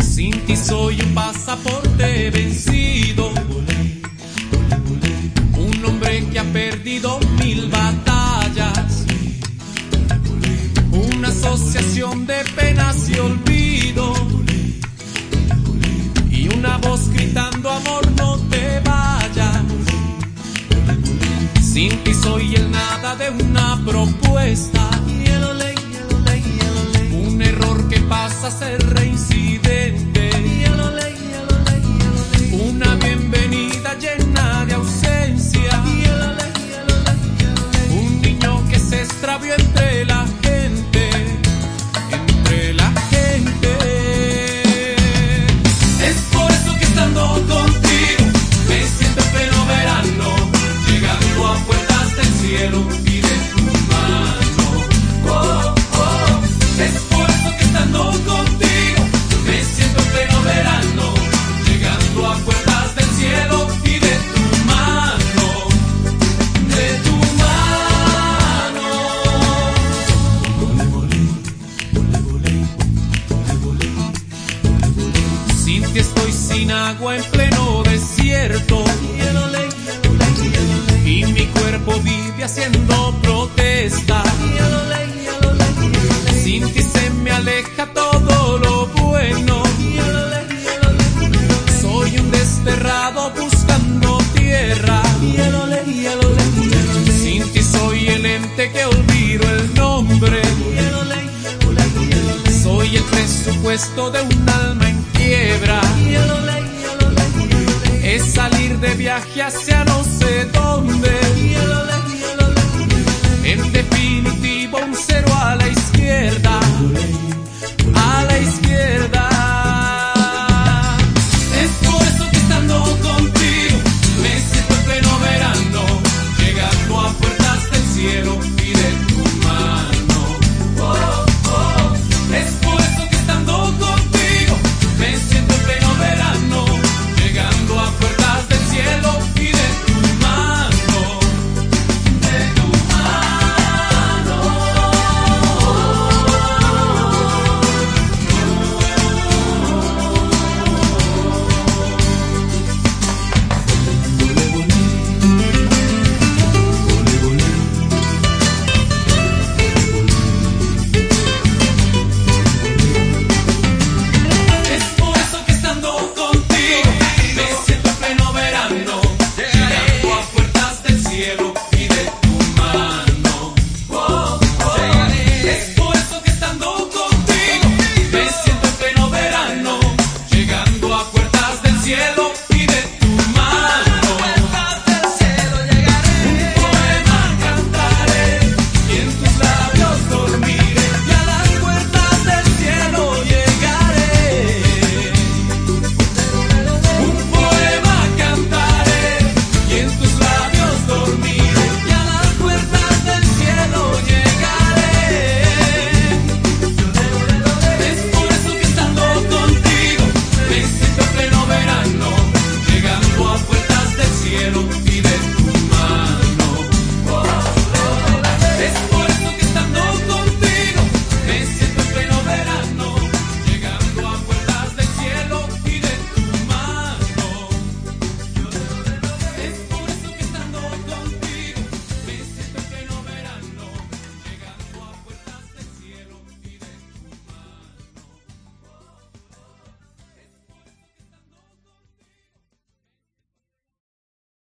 Sin ti soy un pasaporte vencido. Un hombre que ha perdido mil batallas. Una asociación de penas y olvido. Sin agua en pleno desierto. Y mi cuerpo vive haciendo protesta. Sin ti se me aleja todo lo bueno. Soy un desterrado buscando tierra. Sin ti soy el ente que olvido el nombre. Soy el presupuesto de un alma Es salir de viaje hacia no sé dónde. Pero